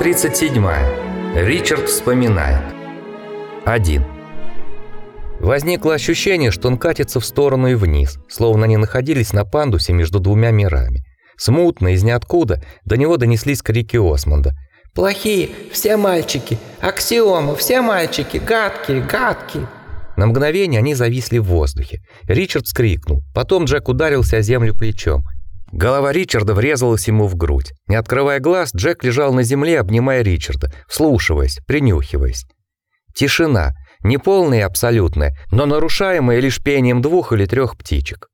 37. Ричард вспоминает. 1. Возникло ощущение, что он катится в сторону и вниз, словно они находились на пандусе между двумя мирами. Смутно, из ниоткуда, до него донеслись крики Осмонда. «Плохие, все мальчики! Аксиома, все мальчики! Гадкие, гадкие!» На мгновение они зависли в воздухе. Ричард вскрикнул. Потом Джек ударился о землю плечом. Голова Ричарда врезалась ему в грудь. Не открывая глаз, Джек лежал на земле, обнимая Ричарда, вслушиваясь, принюхиваясь. Тишина, не полная и абсолютная, но нарушаемая лишь пением двух или трех птичек.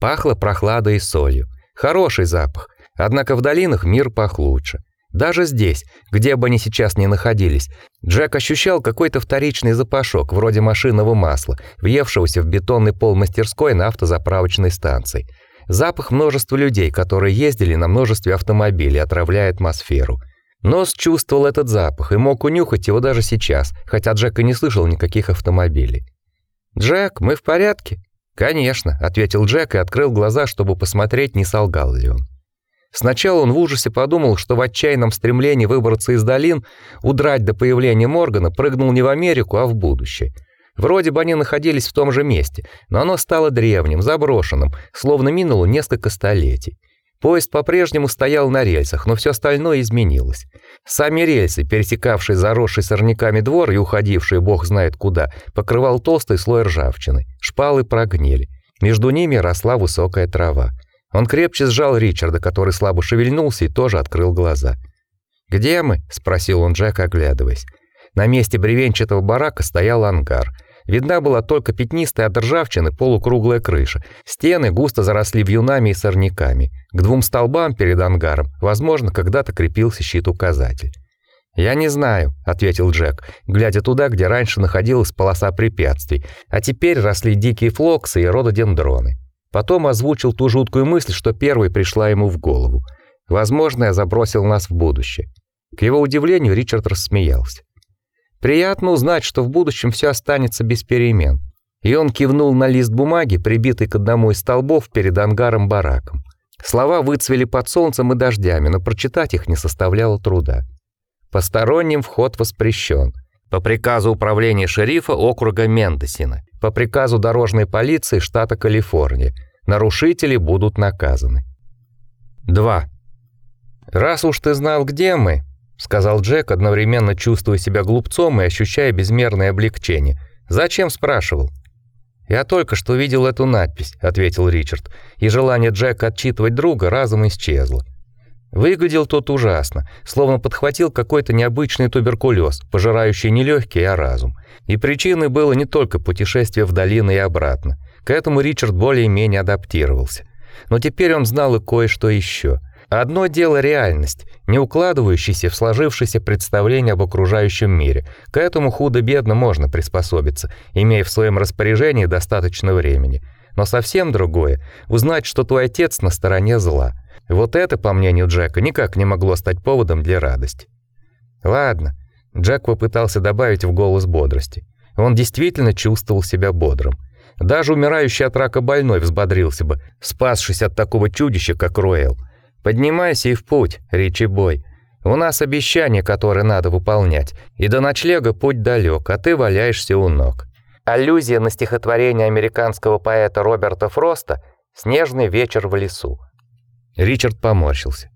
Пахло прохладой и солью. Хороший запах, однако в долинах мир пах лучше. Даже здесь, где бы они сейчас ни находились, Джек ощущал какой-то вторичный запашок, вроде машинного масла, въевшегося в бетонный пол мастерской на автозаправочной станции – Запах множества людей, которые ездили на множестве автомобилей, отравляя атмосферу. Нос чувствовал этот запах и мог унюхать его даже сейчас, хотя Джек и не слышал никаких автомобилей. «Джек, мы в порядке?» «Конечно», — ответил Джек и открыл глаза, чтобы посмотреть, не солгал ли он. Сначала он в ужасе подумал, что в отчаянном стремлении выбраться из долин, удрать до появления Моргана, прыгнул не в Америку, а в будущее — Вроде бы они находились в том же месте, но оно стало древним, заброшенным, словно минуло несколько столетий. Поезд по-прежнему стоял на рельсах, но все остальное изменилось. Сами рельсы, пересекавшие заросший сорняками двор и уходившие бог знает куда, покрывал толстый слой ржавчины. Шпалы прогнили. Между ними росла высокая трава. Он крепче сжал Ричарда, который слабо шевельнулся и тоже открыл глаза. «Где мы?» – спросил он Джека, оглядываясь. На месте бревенчатого барака стоял ангар – Видна была только пятнистая от ржавчины полукруглая крыша. Стены густо заросли вьюнами и сорняками. К двум столбам перед ангаром, возможно, когда-то крепился щит-указатель. «Я не знаю», — ответил Джек, глядя туда, где раньше находилась полоса препятствий, а теперь росли дикие флоксы и рододендроны. Потом озвучил ту жуткую мысль, что первой пришла ему в голову. «Возможно, я забросил нас в будущее». К его удивлению, Ричард рассмеялся. Приятно узнать, что в будущем все останется без перемен. И он кивнул на лист бумаги, прибитый к одному из столбов перед ангаром-бараком. Слова выцвели под солнцем и дождями, но прочитать их не составляло труда. Посторонним вход воспрещен. По приказу управления шерифа округа Мендосина. По приказу дорожной полиции штата Калифорния. Нарушители будут наказаны. 2. Раз уж ты знал, где мы, сказал Джек, одновременно чувствуя себя глупцом и ощущая безмерное облегчение. Зачем спрашивал? Я только что видел эту надпись, ответил Ричард, и желание Джека отчитывать друга разом исчезло. Выглядел тот ужасно, словно подхватил какой-то необычный туберкулез, пожирающий не легкие, а разум. И причиной было не только путешествие в долины и обратно. К этому Ричард более-менее адаптировался. Но теперь он знал и кое-что еще. Одно дело реальность, не укладывающаяся в сложившееся представление об окружающем мире. К этому худо-бедно можно приспособиться, имея в своем распоряжении достаточно времени. Но совсем другое узнать, что твой отец на стороне зла. Вот это, по мнению Джека, никак не могло стать поводом для радости. Ладно, Джек попытался добавить в голос бодрости. Он действительно чувствовал себя бодрым. Даже умирающий от рака больной взбодрился бы, спасшись от такого чудища, как Роэл. Поднимайся и в путь, Ричи Бой. У нас обещание, которое надо выполнять, и до ночлега путь далек, а ты валяешься у ног. Аллюзия на стихотворение американского поэта Роберта Фроста «Снежный вечер в лесу». Ричард поморщился.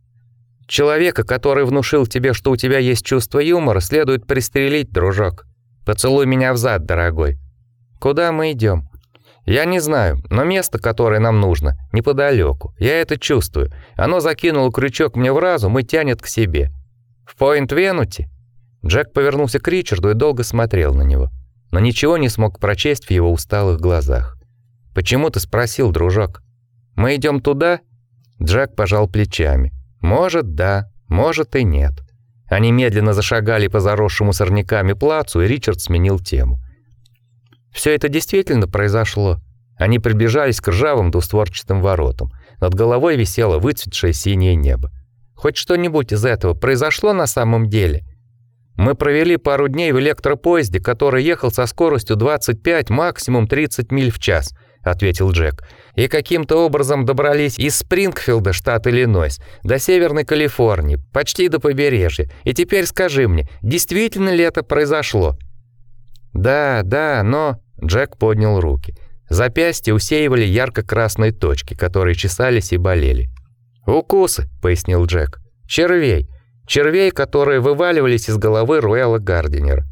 Человека, который внушил тебе, что у тебя есть чувство юмора, следует пристрелить, дружок. Поцелуй меня в зад, дорогой. Куда мы идем? Я не знаю, но место, которое нам нужно, неподалеку. Я это чувствую. Оно закинуло крючок мне в разум и тянет к себе. В Пойнт-Венути? Джек повернулся к Ричарду и долго смотрел на него, но ничего не смог прочесть в его усталых глазах. Почему ты спросил, дружок? Мы идем туда? Джек пожал плечами. Может, да, может и нет. Они медленно зашагали по заросшему сорняками плацу, и Ричард сменил тему. Все это действительно произошло. Они приближались к ржавым двустворчатым воротам. Над головой висело выцветшее синее небо. Хоть что-нибудь из этого произошло на самом деле? Мы провели пару дней в электропоезде, который ехал со скоростью 25, максимум 30 миль в час. ответил Джек. «И каким-то образом добрались из Спрингфилда, штат Иллинойс, до Северной Калифорнии, почти до побережья. И теперь скажи мне, действительно ли это произошло?» «Да, да, но...» Джек поднял руки. Запястья усеивали ярко-красные точки, которые чесались и болели. «Укусы», — пояснил Джек. «Червей. Червей, которые вываливались из головы Руэла Гардинера».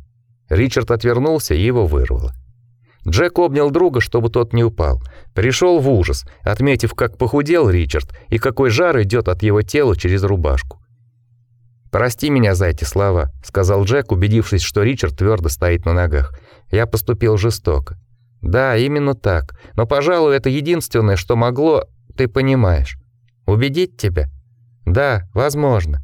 Ричард отвернулся и его вырвало. Джек обнял друга, чтобы тот не упал. Пришел в ужас, отметив, как похудел Ричард и какой жар идет от его тела через рубашку. «Прости меня за эти слова», — сказал Джек, убедившись, что Ричард твердо стоит на ногах. «Я поступил жестоко». «Да, именно так. Но, пожалуй, это единственное, что могло, ты понимаешь. Убедить тебя?» «Да, возможно».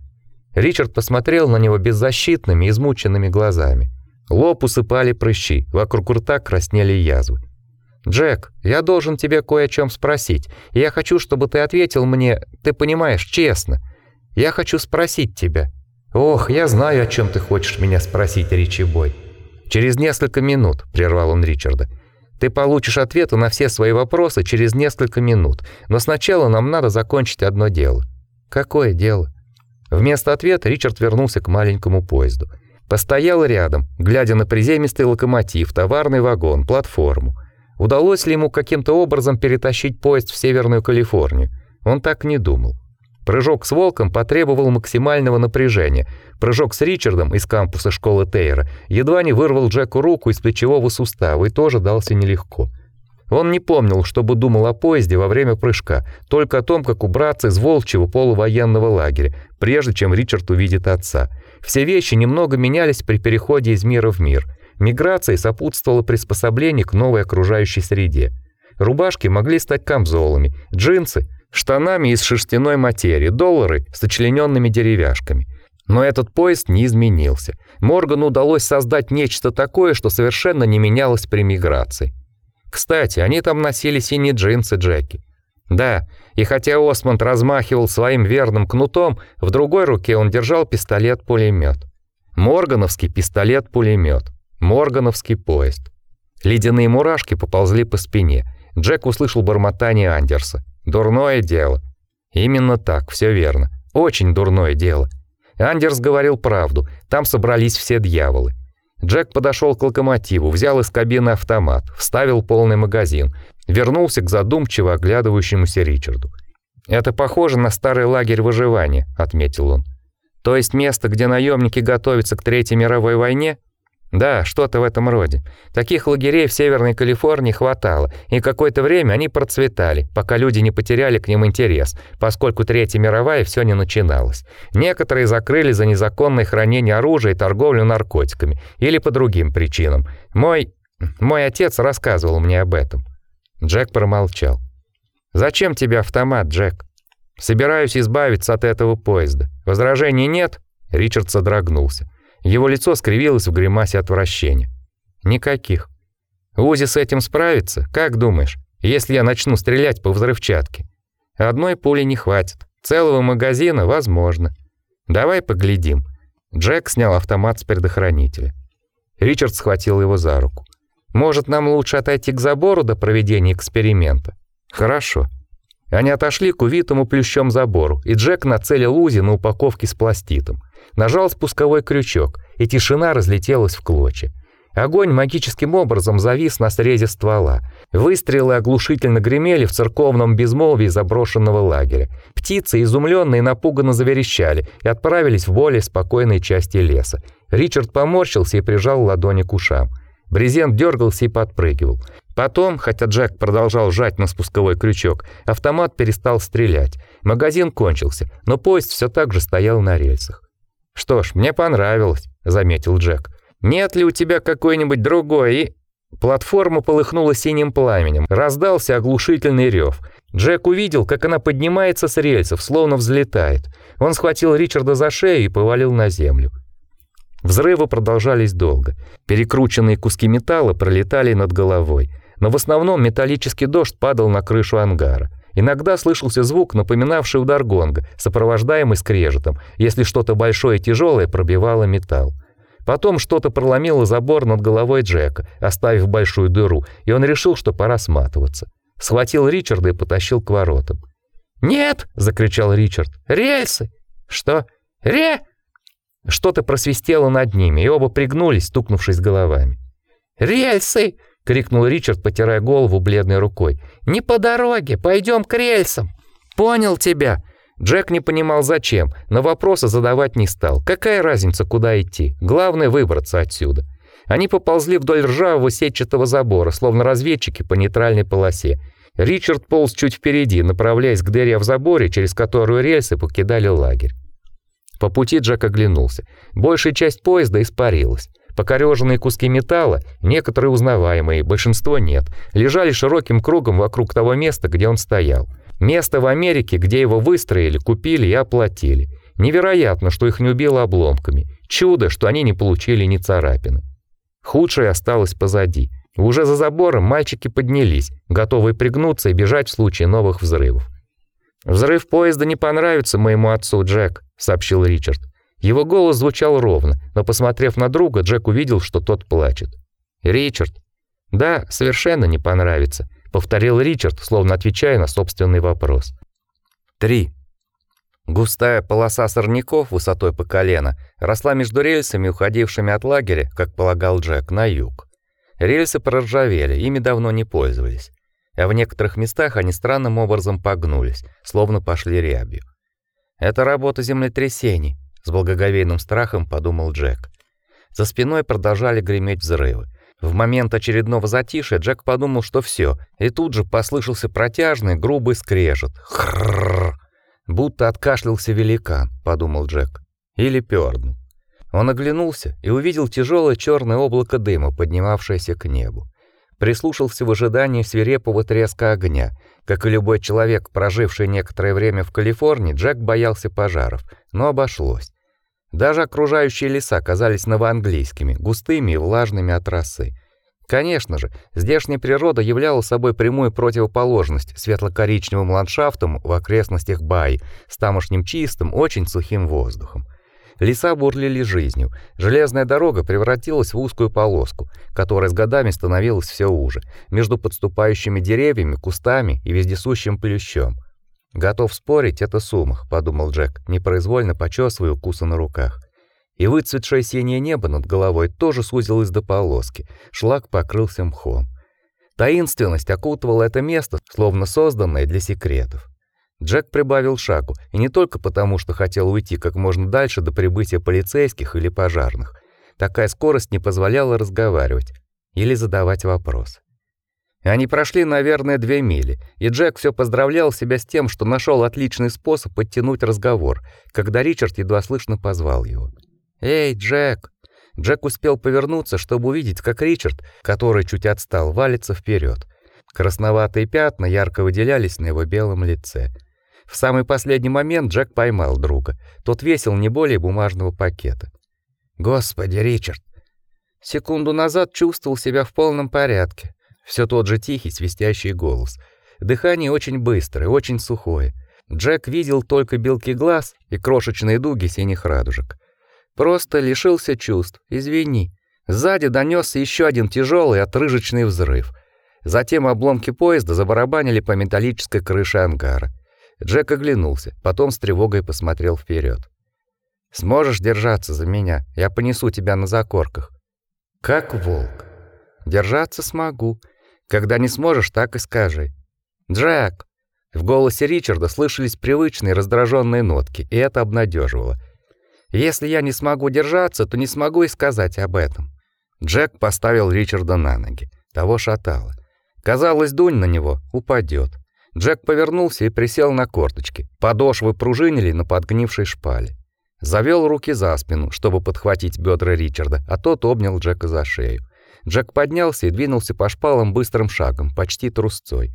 Ричард посмотрел на него беззащитными, измученными глазами. Лоб усыпали прыщи, вокруг рта краснели язвы. «Джек, я должен тебе кое о чем спросить. Я хочу, чтобы ты ответил мне, ты понимаешь, честно. Я хочу спросить тебя». «Ох, я знаю, о чем ты хочешь меня спросить, Ричи Бой». «Через несколько минут», — прервал он Ричарда. «Ты получишь ответы на все свои вопросы через несколько минут, но сначала нам надо закончить одно дело». «Какое дело?» Вместо ответа Ричард вернулся к маленькому поезду. Постоял рядом, глядя на приземистый локомотив, товарный вагон, платформу. Удалось ли ему каким-то образом перетащить поезд в Северную Калифорнию? Он так не думал. Прыжок с волком потребовал максимального напряжения. Прыжок с Ричардом из кампуса школы Тейра едва не вырвал Джеку руку из плечевого сустава и тоже дался нелегко. Он не помнил, чтобы думал о поезде во время прыжка, только о том, как убраться из волчьего полувоенного лагеря, прежде чем Ричард увидит отца. Все вещи немного менялись при переходе из мира в мир. Миграция сопутствовала приспособлению к новой окружающей среде. Рубашки могли стать камзолами, джинсы – штанами из шерстяной материи, доллары – сочлененными деревяшками. Но этот поезд не изменился. Моргану удалось создать нечто такое, что совершенно не менялось при миграции. Кстати, они там носили синие джинсы Джеки. Да, и хотя Осмонд размахивал своим верным кнутом, в другой руке он держал пистолет-пулемет. Моргановский пистолет-пулемет. Моргановский поезд. Ледяные мурашки поползли по спине. Джек услышал бормотание Андерса. Дурное дело. Именно так, все верно. Очень дурное дело. Андерс говорил правду. Там собрались все дьяволы. Джек подошел к локомотиву, взял из кабины автомат, вставил полный магазин, вернулся к задумчиво оглядывающемуся Ричарду. «Это похоже на старый лагерь выживания», — отметил он. «То есть место, где наемники готовятся к Третьей мировой войне?» Да, что-то в этом роде. Таких лагерей в Северной Калифорнии хватало, и какое-то время они процветали, пока люди не потеряли к ним интерес, поскольку Третья мировая все не начиналась. Некоторые закрыли за незаконное хранение оружия и торговлю наркотиками, или по другим причинам. Мой мой отец рассказывал мне об этом. Джек промолчал. Зачем тебе автомат, Джек? Собираюсь избавиться от этого поезда. Возражений нет? Ричард содрогнулся. Его лицо скривилось в гримасе отвращения. Никаких. Узи с этим справится? Как думаешь, если я начну стрелять по взрывчатке? Одной пули не хватит. Целого магазина возможно. Давай поглядим. Джек снял автомат с предохранителя. Ричард схватил его за руку. Может, нам лучше отойти к забору до проведения эксперимента? Хорошо. Они отошли к увитому плющом забору, и Джек нацелил Узи на упаковке с пластитом. Нажал спусковой крючок, и тишина разлетелась в клочья. Огонь магическим образом завис на срезе ствола. Выстрелы оглушительно гремели в церковном безмолвии заброшенного лагеря. Птицы, изумленные, напуганно заверещали и отправились в более спокойной части леса. Ричард поморщился и прижал ладони к ушам. Брезент дергался и подпрыгивал. Потом, хотя Джек продолжал жать на спусковой крючок, автомат перестал стрелять. Магазин кончился, но поезд все так же стоял на рельсах. «Что ж, мне понравилось», — заметил Джек. «Нет ли у тебя какой-нибудь другой?» и... Платформа полыхнула синим пламенем, раздался оглушительный рев. Джек увидел, как она поднимается с рельсов, словно взлетает. Он схватил Ричарда за шею и повалил на землю. Взрывы продолжались долго. Перекрученные куски металла пролетали над головой, но в основном металлический дождь падал на крышу ангара. Иногда слышался звук, напоминавший удар гонга, сопровождаемый скрежетом, если что-то большое и тяжелое пробивало металл. Потом что-то проломило забор над головой Джека, оставив большую дыру, и он решил, что пора сматываться. схватил Ричарда и потащил к воротам. «Нет!» — закричал Ричард. «Рельсы!» «Что?» «Ре!» Что-то просвистело над ними, и оба пригнулись, стукнувшись головами. «Рельсы!» — крикнул Ричард, потирая голову бледной рукой. «Не по дороге, пойдем к рельсам!» «Понял тебя!» Джек не понимал зачем, но вопросы задавать не стал. Какая разница, куда идти? Главное выбраться отсюда. Они поползли вдоль ржавого сетчатого забора, словно разведчики по нейтральной полосе. Ричард полз чуть впереди, направляясь к дыре в заборе, через которую рельсы покидали лагерь. По пути Джек оглянулся. Большая часть поезда испарилась. Покореженные куски металла, некоторые узнаваемые, большинство нет, лежали широким кругом вокруг того места, где он стоял. Место в Америке, где его выстроили, купили и оплатили. Невероятно, что их не убило обломками. Чудо, что они не получили ни царапины. Худшее осталось позади. Уже за забором мальчики поднялись, готовые пригнуться и бежать в случае новых взрывов. «Взрыв поезда не понравится моему отцу, Джек», — сообщил Ричард. Его голос звучал ровно, но, посмотрев на друга, Джек увидел, что тот плачет. «Ричард?» «Да, совершенно не понравится», — повторил Ричард, словно отвечая на собственный вопрос. Три. Густая полоса сорняков высотой по колено росла между рельсами, уходившими от лагеря, как полагал Джек, на юг. Рельсы проржавели, ими давно не пользовались. А в некоторых местах они странным образом погнулись, словно пошли рябью. Это работа землетрясений, с благоговейным страхом подумал Джек. За спиной продолжали греметь взрывы. В момент очередного затишья Джек подумал, что все, и тут же послышался протяжный, грубый скрежет. Хрррр. Будто откашлялся великан, подумал Джек. Или пёрнул. Он оглянулся и увидел тяжелое черное облако дыма, поднимавшееся к небу. Прислушался в ожидании свирепого треска огня. Как и любой человек, проживший некоторое время в Калифорнии, Джек боялся пожаров, но обошлось. Даже окружающие леса казались новоанглийскими, густыми и влажными от росы. Конечно же, здешняя природа являла собой прямую противоположность светло-коричневым ландшафтам в окрестностях Бай с тамошним чистым, очень сухим воздухом. Леса бурлили жизнью. Железная дорога превратилась в узкую полоску, которая с годами становилась все уже, между подступающими деревьями, кустами и вездесущим плющом. Готов спорить, это сумах, подумал Джек, непроизвольно почесывая укусы на руках. И выцветшее синее небо над головой тоже сузилось до полоски. Шлак покрылся мхом. Таинственность окутывала это место, словно созданное для секретов. Джек прибавил шагу, и не только потому, что хотел уйти как можно дальше до прибытия полицейских или пожарных. Такая скорость не позволяла разговаривать или задавать вопросы. Они прошли, наверное, две мили, и Джек все поздравлял себя с тем, что нашел отличный способ подтянуть разговор, когда Ричард едва слышно позвал его. «Эй, Джек!» Джек успел повернуться, чтобы увидеть, как Ричард, который чуть отстал, валится вперед. Красноватые пятна ярко выделялись на его белом лице. В самый последний момент Джек поймал друга. Тот весил не более бумажного пакета. «Господи, Ричард!» Секунду назад чувствовал себя в полном порядке. Все тот же тихий, свистящий голос. Дыхание очень быстрое, очень сухое. Джек видел только белки глаз и крошечные дуги синих радужек. Просто лишился чувств. Извини. Сзади донесся еще один тяжелый отрыжечный взрыв. Затем обломки поезда забарабанили по металлической крыше ангара. Джек оглянулся, потом с тревогой посмотрел вперед. Сможешь держаться за меня? Я понесу тебя на закорках. Как волк. Держаться смогу. Когда не сможешь, так и скажи. Джек. В голосе Ричарда слышались привычные раздраженные нотки, и это обнадеживало. Если я не смогу держаться, то не смогу и сказать об этом. Джек поставил Ричарда на ноги. Того шатало. Казалось, дунь на него упадет. Джек повернулся и присел на корточки. Подошвы пружинили на подгнившей шпале. Завел руки за спину, чтобы подхватить бедра Ричарда, а тот обнял Джека за шею. Джек поднялся и двинулся по шпалам быстрым шагом, почти трусцой.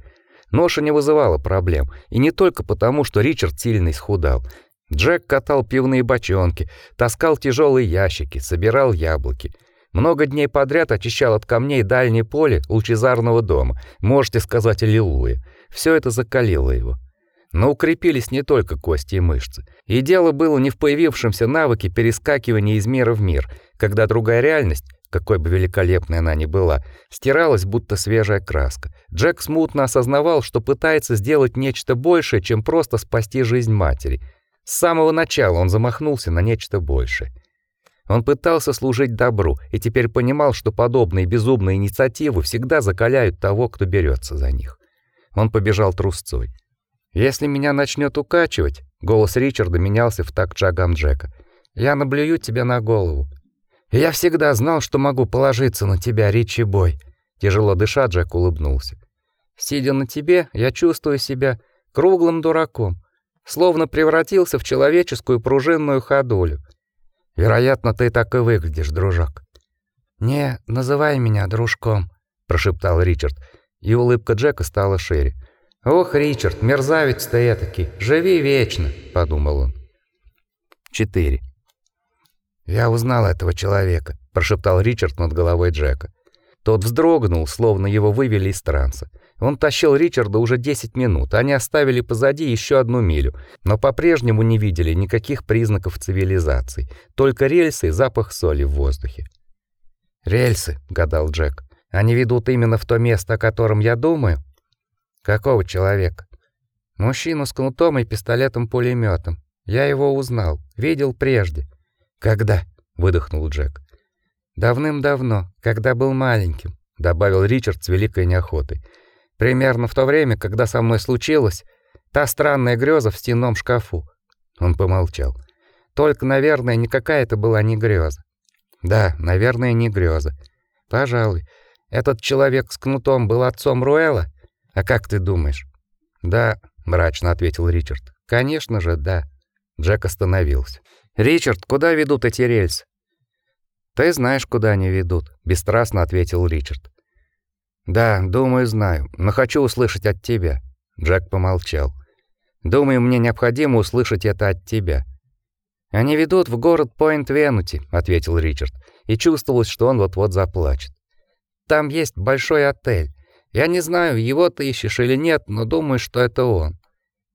Ноша не вызывала проблем, и не только потому, что Ричард сильно исхудал. Джек катал пивные бочонки, таскал тяжелые ящики, собирал яблоки. Много дней подряд очищал от камней дальнее поле лучезарного дома. Можете сказать аллилуйя. Все это закалило его. Но укрепились не только кости и мышцы. И дело было не в появившемся навыке перескакивания из мира в мир, когда другая реальность какой бы великолепной она ни была, стиралась будто свежая краска. Джек смутно осознавал, что пытается сделать нечто большее, чем просто спасти жизнь матери. С самого начала он замахнулся на нечто большее. Он пытался служить добру и теперь понимал, что подобные безумные инициативы всегда закаляют того, кто берется за них. Он побежал трусцой. Если меня начнет укачивать, голос Ричарда менялся в такт шагам Джека. Я наблюю тебе на голову. Я всегда знал, что могу положиться на тебя, Ричи Бой. Тяжело дыша, Джек улыбнулся. Сидя на тебе, я чувствую себя круглым дураком, словно превратился в человеческую пружинную ходулю. Вероятно, ты так и выглядишь, дружок. Не называй меня дружком, прошептал Ричард, и улыбка Джека стала шире. Ох, Ричард, мерзавец ты этакий, живи вечно, подумал он. 4. Я узнал этого человека, прошептал Ричард над головой Джека. Тот вздрогнул, словно его вывели из транса. Он тащил Ричарда уже 10 минут. Они оставили позади еще одну милю, но по-прежнему не видели никаких признаков цивилизации, только рельсы и запах соли в воздухе. Рельсы, гадал Джек. Они ведут именно в то место, о котором я думаю. Какого человека? Мужчину с кнутом и пистолетом пулеметом Я его узнал, видел прежде. Когда? выдохнул Джек. Давным-давно, когда был маленьким, добавил Ричард с великой неохотой. Примерно в то время, когда со мной случилось та странная греза в стенном шкафу. Он помолчал. Только, наверное, никакая это была не греза. Да, наверное, не греза. Пожалуй, этот человек с кнутом был отцом Руэла. А как ты думаешь? Да, мрачно ответил Ричард. Конечно же, да. Джек остановился. Ричард, куда ведут эти рельсы? Ты знаешь, куда они ведут, бесстрастно ответил Ричард. Да, думаю, знаю, но хочу услышать от тебя. Джек помолчал. Думаю, мне необходимо услышать это от тебя. Они ведут в город Пойнт-Венути, ответил Ричард, и чувствовалось, что он вот-вот заплачет. Там есть большой отель. Я не знаю, его ты ищешь или нет, но думаю, что это он.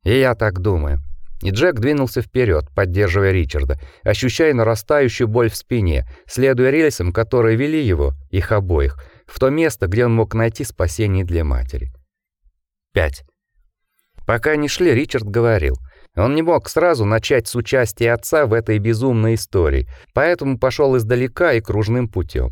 И я так думаю. И Джек двинулся вперед, поддерживая Ричарда, ощущая нарастающую боль в спине, следуя рельсам, которые вели его, их обоих, в то место, где он мог найти спасение для матери. 5. Пока они шли, Ричард говорил. Он не мог сразу начать с участия отца в этой безумной истории, поэтому пошел издалека и кружным путем.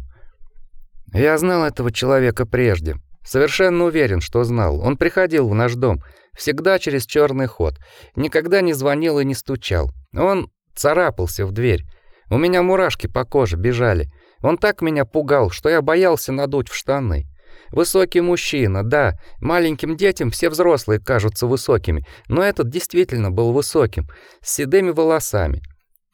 Я знал этого человека прежде. Совершенно уверен, что знал. Он приходил в наш дом, всегда через черный ход. Никогда не звонил и не стучал. Он царапался в дверь. У меня мурашки по коже бежали. Он так меня пугал, что я боялся надуть в штаны. Высокий мужчина, да, маленьким детям все взрослые кажутся высокими, но этот действительно был высоким, с седыми волосами.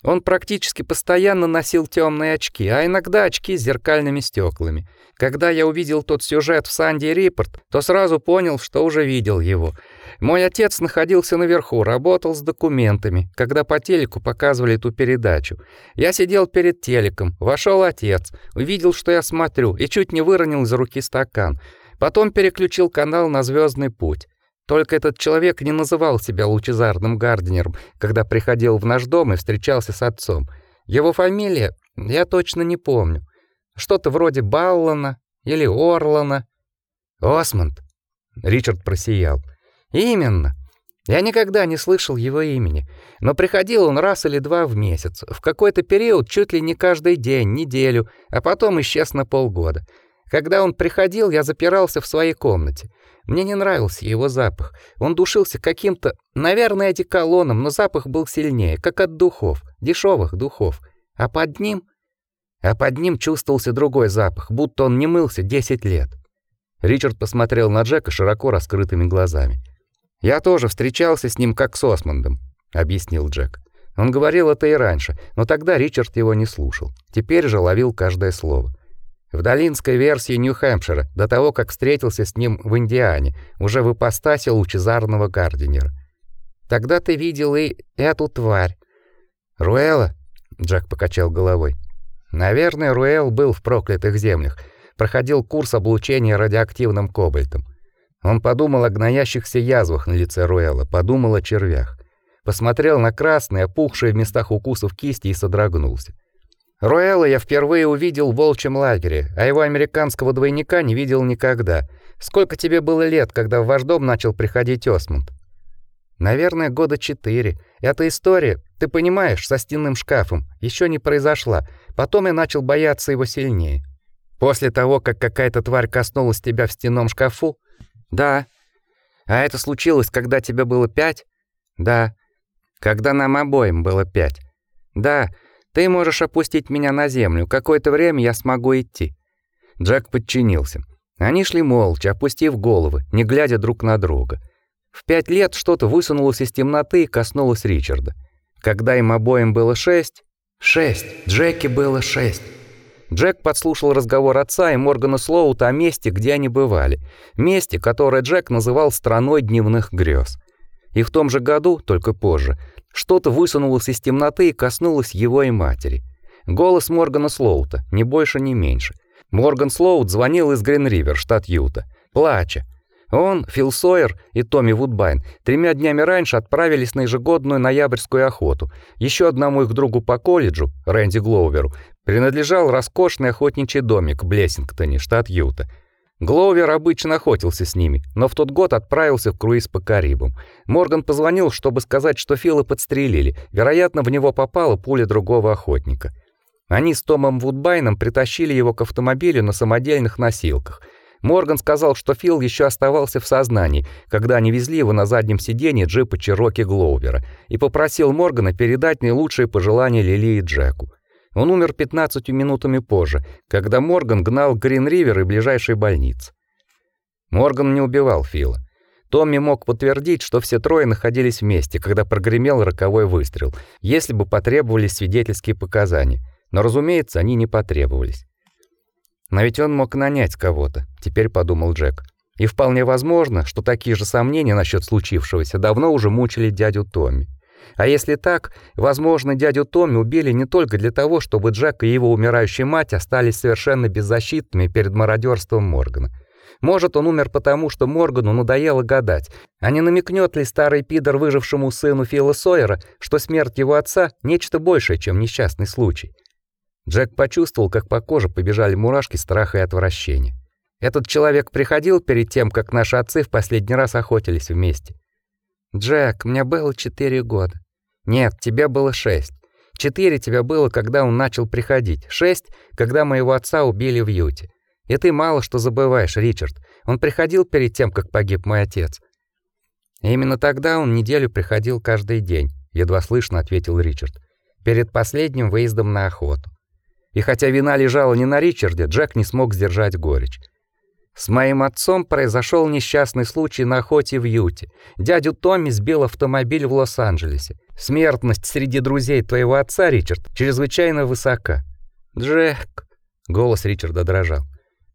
Он практически постоянно носил темные очки, а иногда очки с зеркальными стеклами. Когда я увидел тот сюжет в Санди Репорт, то сразу понял, что уже видел его. Мой отец находился наверху, работал с документами, когда по телеку показывали эту передачу. Я сидел перед телеком, вошел отец, увидел, что я смотрю, и чуть не выронил из руки стакан. Потом переключил канал на Звездный путь. Только этот человек не называл себя лучезарным Гардинером, когда приходил в наш дом и встречался с отцом. Его фамилия я точно не помню. Что-то вроде Баллана или Орлана. Осмонд. Ричард просиял. Именно. Я никогда не слышал его имени, но приходил он раз или два в месяц, в какой-то период чуть ли не каждый день, неделю, а потом исчез на полгода. Когда он приходил, я запирался в своей комнате. Мне не нравился его запах. Он душился каким-то, наверное, одеколоном, но запах был сильнее, как от духов, дешевых духов. А под ним... А под ним чувствовался другой запах, будто он не мылся 10 лет. Ричард посмотрел на Джека широко раскрытыми глазами. «Я тоже встречался с ним как с Осмондом», — объяснил Джек. Он говорил это и раньше, но тогда Ричард его не слушал. Теперь же ловил каждое слово. В долинской версии Нью-Хэмпшира, до того, как встретился с ним в Индиане, уже в ипостаси лучезарного Гардинера. Тогда ты видел и эту тварь. Руэла? Джек покачал головой. Наверное, Руэл был в проклятых землях, проходил курс облучения радиоактивным кобальтом. Он подумал о гноящихся язвах на лице Руэла, подумал о червях. Посмотрел на красные, опухшие в местах укусов кисти и содрогнулся. Руэлла я впервые увидел в волчьем лагере, а его американского двойника не видел никогда. Сколько тебе было лет, когда в ваш дом начал приходить Осмонд? Наверное, года четыре. Эта история, ты понимаешь, со стенным шкафом, еще не произошла. Потом я начал бояться его сильнее. После того, как какая-то тварь коснулась тебя в стенном шкафу? Да. А это случилось, когда тебе было пять? Да. Когда нам обоим было пять? Да. Ты можешь опустить меня на землю. Какое-то время я смогу идти. Джек подчинился. Они шли молча, опустив головы, не глядя друг на друга. В пять лет что-то высунулось из темноты и коснулось Ричарда. Когда им обоим было шесть... Шесть. Джеки было шесть. Джек подслушал разговор отца и Моргана Слоута о месте, где они бывали. Месте, которое Джек называл «страной дневных грез». И в том же году, только позже, что-то высунулось из темноты и коснулось его и матери. Голос Моргана Слоута, ни больше, ни меньше. Морган Слоут звонил из Грин-Ривер, штат Юта, плача. Он, Фил Сойер и Томми Вудбайн тремя днями раньше отправились на ежегодную ноябрьскую охоту. Еще одному их другу по колледжу, Рэнди Глоуверу, принадлежал роскошный охотничий домик в Блессингтоне, штат Юта. Гловер обычно охотился с ними, но в тот год отправился в круиз по Карибам. Морган позвонил, чтобы сказать, что Фила подстрелили. Вероятно, в него попала пуля другого охотника. Они с Томом Вудбайном притащили его к автомобилю на самодельных носилках. Морган сказал, что Фил еще оставался в сознании, когда они везли его на заднем сиденье джипа Чероки Гловера, и попросил Моргана передать наилучшие пожелания Лили и Джеку. Он умер 15 минутами позже, когда Морган гнал Грин-Ривер и ближайшей больницы. Морган не убивал Фила. Томми мог подтвердить, что все трое находились вместе, когда прогремел роковой выстрел, если бы потребовались свидетельские показания. Но, разумеется, они не потребовались. Но ведь он мог нанять кого-то, теперь подумал Джек. И вполне возможно, что такие же сомнения насчет случившегося давно уже мучили дядю Томми. А если так, возможно, дядю Томми убили не только для того, чтобы Джек и его умирающая мать остались совершенно беззащитными перед мародерством Моргана. Может, он умер потому, что Моргану надоело гадать, а не намекнет ли старый пидор выжившему сыну Фила Сойера, что смерть его отца — нечто большее, чем несчастный случай. Джек почувствовал, как по коже побежали мурашки страха и отвращения. Этот человек приходил перед тем, как наши отцы в последний раз охотились вместе. Джек, мне было четыре года. Нет, тебе было шесть. Четыре тебе было, когда он начал приходить. Шесть, когда моего отца убили в Юте. И ты мало что забываешь, Ричард. Он приходил перед тем, как погиб мой отец. И именно тогда он неделю приходил каждый день, едва слышно ответил Ричард. Перед последним выездом на охоту. И хотя вина лежала не на Ричарде, Джек не смог сдержать горечь. С моим отцом произошел несчастный случай на охоте в Юте. Дядю Томми сбил автомобиль в Лос-Анджелесе. Смертность среди друзей твоего отца, Ричард, чрезвычайно высока. Джек, голос Ричарда дрожал.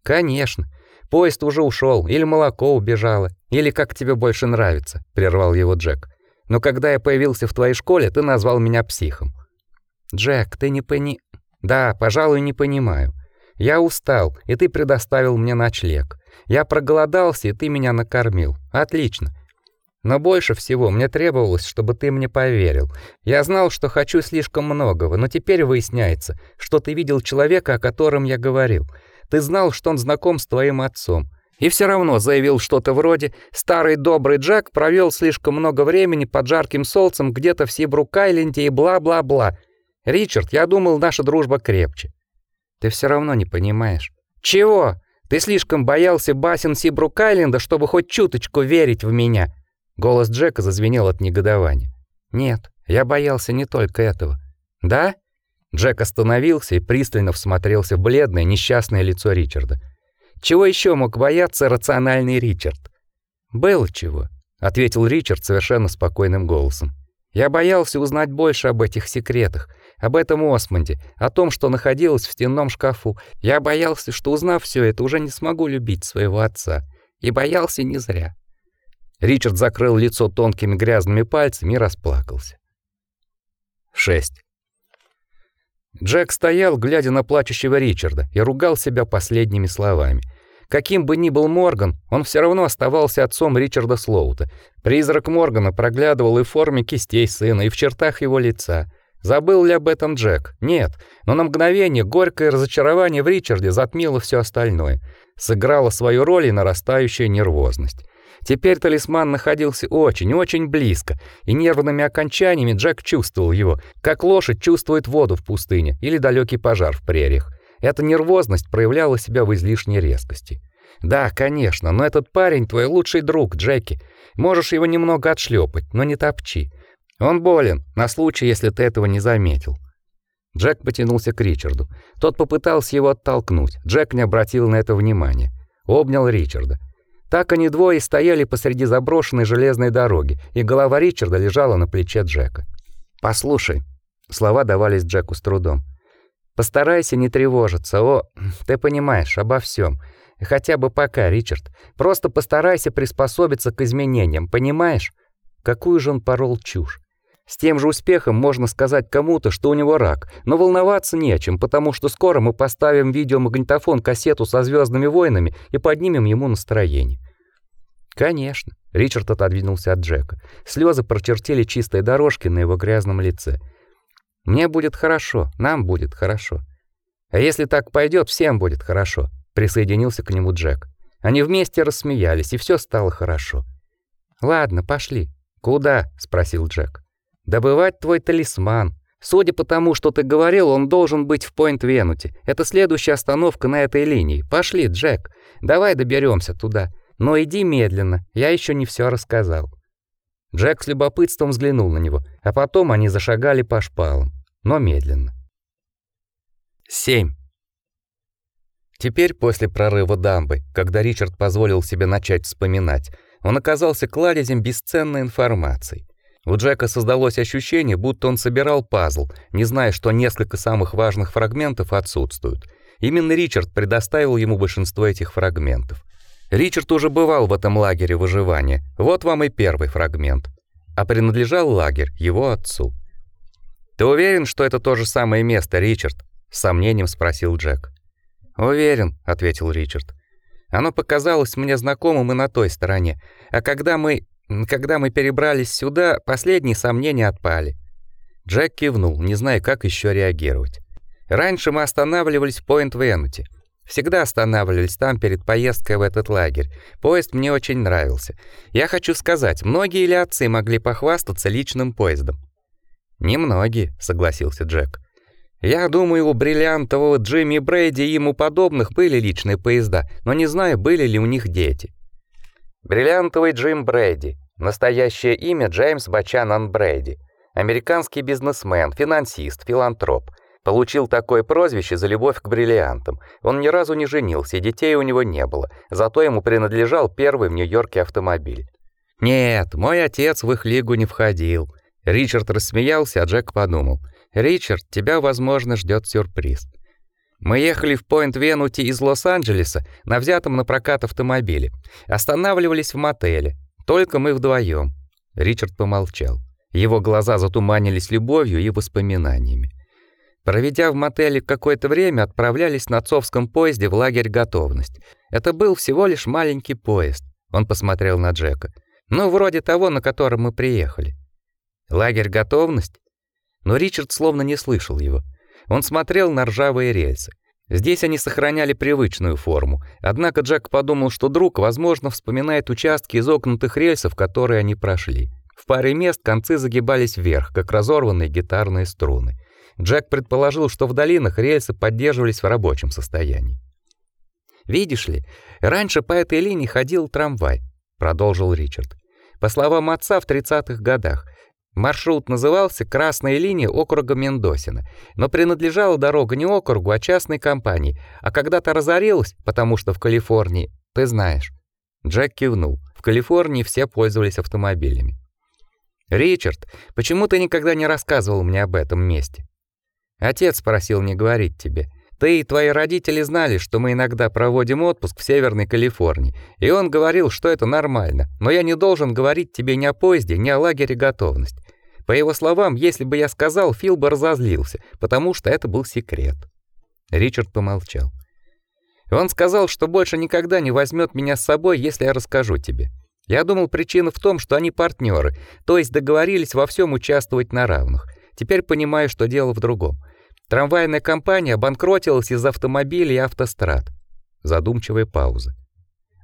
Конечно. Поезд уже ушел, или молоко убежало, или как тебе больше нравится, прервал его Джек. Но когда я появился в твоей школе, ты назвал меня психом. Джек, ты не пони Да, пожалуй, не понимаю. Я устал, и ты предоставил мне ночлег. Я проголодался, и ты меня накормил. Отлично. Но больше всего мне требовалось, чтобы ты мне поверил. Я знал, что хочу слишком многого, но теперь выясняется, что ты видел человека, о котором я говорил. Ты знал, что он знаком с твоим отцом. И все равно заявил что-то вроде «Старый добрый Джек провел слишком много времени под жарким солнцем где-то в Сибрук-Айленде и бла-бла-бла. Ричард, я думал, наша дружба крепче. Ты все равно не понимаешь. Чего? Ты слишком боялся басен Сибрук-Айленда, чтобы хоть чуточку верить в меня. Голос Джека зазвенел от негодования. Нет, я боялся не только этого. Да? Джек остановился и пристально всмотрелся в бледное, несчастное лицо Ричарда. Чего еще мог бояться рациональный Ричард? Было чего, ответил Ричард совершенно спокойным голосом. Я боялся узнать больше об этих секретах, об этом Осмонде, о том, что находилось в стенном шкафу. Я боялся, что узнав все это, уже не смогу любить своего отца. И боялся не зря. Ричард закрыл лицо тонкими грязными пальцами и расплакался. 6. Джек стоял, глядя на плачущего Ричарда, и ругал себя последними словами. Каким бы ни был Морган, он все равно оставался отцом Ричарда Слоута. Призрак Моргана проглядывал и в форме кистей сына, и в чертах его лица. Забыл ли об этом Джек? Нет, но на мгновение горькое разочарование в Ричарде затмило все остальное. Сыграла свою роль и нарастающая нервозность. Теперь талисман находился очень-очень близко, и нервными окончаниями Джек чувствовал его, как лошадь чувствует воду в пустыне или далекий пожар в прериях. Эта нервозность проявляла себя в излишней резкости. Да, конечно, но этот парень твой лучший друг, Джеки. Можешь его немного отшлепать, но не топчи. Он болен, на случай, если ты этого не заметил. Джек потянулся к Ричарду. Тот попытался его оттолкнуть. Джек не обратил на это внимания. Обнял Ричарда. Так они двое стояли посреди заброшенной железной дороги, и голова Ричарда лежала на плече Джека. «Послушай», — слова давались Джеку с трудом, — «постарайся не тревожиться, о, ты понимаешь, обо всем. Хотя бы пока, Ричард. Просто постарайся приспособиться к изменениям, понимаешь? Какую же он порол чушь. С тем же успехом можно сказать кому-то, что у него рак, но волноваться не о чем, потому что скоро мы поставим видеомагнитофон кассету со звездными войнами и поднимем ему настроение. Конечно, Ричард отодвинулся от Джека. Слезы прочертили чистые дорожки на его грязном лице. Мне будет хорошо, нам будет хорошо. А если так пойдет, всем будет хорошо присоединился к нему Джек. Они вместе рассмеялись, и все стало хорошо. Ладно, пошли. Куда? спросил Джек. Добывать твой талисман. Судя по тому, что ты говорил, он должен быть в Пойнт-Венуте. Это следующая остановка на этой линии. Пошли, Джек. Давай доберемся туда. Но иди медленно. Я еще не все рассказал. Джек с любопытством взглянул на него, а потом они зашагали по шпалам, но медленно. 7. Теперь, после прорыва дамбы, когда Ричард позволил себе начать вспоминать, он оказался кладезем бесценной информации. У Джека создалось ощущение, будто он собирал пазл, не зная, что несколько самых важных фрагментов отсутствуют. Именно Ричард предоставил ему большинство этих фрагментов. Ричард уже бывал в этом лагере выживания. Вот вам и первый фрагмент. А принадлежал лагерь его отцу. Ты уверен, что это то же самое место, Ричард? с сомнением спросил Джек. «Уверен», — ответил Ричард. «Оно показалось мне знакомым и на той стороне. А когда мы... когда мы перебрались сюда, последние сомнения отпали». Джек кивнул, не зная, как еще реагировать. «Раньше мы останавливались в Пойнт-Венуте. Всегда останавливались там перед поездкой в этот лагерь. Поезд мне очень нравился. Я хочу сказать, многие ли могли похвастаться личным поездом?» «Немногие», — согласился Джек. Я думаю, у бриллиантового Джимми Брейди и ему подобных были личные поезда, но не знаю, были ли у них дети. Бриллиантовый Джим Брейди. Настоящее имя Джеймс Бачанан Брейди. Американский бизнесмен, финансист, филантроп. Получил такое прозвище за любовь к бриллиантам. Он ни разу не женился, детей у него не было. Зато ему принадлежал первый в Нью-Йорке автомобиль. Нет, мой отец в их лигу не входил. Ричард рассмеялся, а Джек подумал: Ричард, тебя, возможно, ждет сюрприз. Мы ехали в Пойнт-Венути из Лос-Анджелеса на взятом на прокат автомобиле. Останавливались в мотеле. Только мы вдвоем. Ричард помолчал. Его глаза затуманились любовью и воспоминаниями. Проведя в мотеле какое-то время, отправлялись на отцовском поезде в лагерь «Готовность». Это был всего лишь маленький поезд. Он посмотрел на Джека. Ну, вроде того, на котором мы приехали. Лагерь «Готовность»? но Ричард словно не слышал его. Он смотрел на ржавые рельсы. Здесь они сохраняли привычную форму. Однако Джек подумал, что друг, возможно, вспоминает участки изогнутых рельсов, которые они прошли. В паре мест концы загибались вверх, как разорванные гитарные струны. Джек предположил, что в долинах рельсы поддерживались в рабочем состоянии. Видишь ли, раньше по этой линии ходил трамвай, продолжил Ричард. По словам отца, в 30-х годах Маршрут назывался «Красная линия округа Мендосина», но принадлежала дорога не округу, а частной компании, а когда-то разорилась, потому что в Калифорнии, ты знаешь. Джек кивнул. В Калифорнии все пользовались автомобилями. «Ричард, почему ты никогда не рассказывал мне об этом месте?» «Отец просил не говорить тебе. Ты и твои родители знали, что мы иногда проводим отпуск в Северной Калифорнии, и он говорил, что это нормально, но я не должен говорить тебе ни о поезде, ни о лагере готовность. По его словам, если бы я сказал, Фил бы разозлился, потому что это был секрет. Ричард помолчал. Он сказал, что больше никогда не возьмет меня с собой, если я расскажу тебе. Я думал, причина в том, что они партнеры, то есть договорились во всем участвовать на равных. Теперь понимаю, что дело в другом. Трамвайная компания обанкротилась из-за автомобилей и автострад. Задумчивая пауза.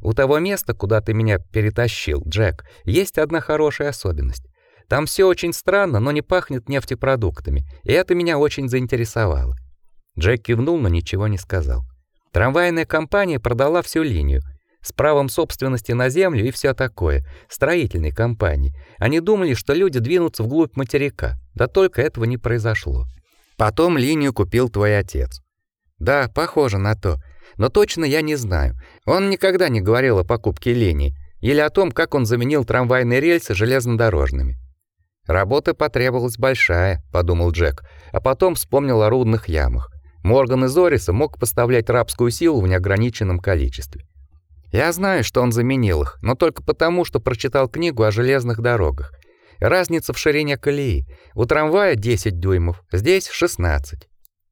У того места, куда ты меня перетащил, Джек, есть одна хорошая особенность. Там все очень странно, но не пахнет нефтепродуктами, и это меня очень заинтересовало. Джек кивнул, но ничего не сказал. Трамвайная компания продала всю линию с правом собственности на землю и все такое, строительной компании. Они думали, что люди двинутся вглубь материка. Да только этого не произошло. Потом линию купил твой отец. Да, похоже на то. Но точно я не знаю. Он никогда не говорил о покупке линии или о том, как он заменил трамвайные рельсы железнодорожными. Работа потребовалась большая, подумал Джек, а потом вспомнил о рудных ямах. Морган из Ориса мог поставлять рабскую силу в неограниченном количестве. Я знаю, что он заменил их, но только потому, что прочитал книгу о железных дорогах. Разница в ширине колеи. У трамвая 10 дюймов, здесь 16.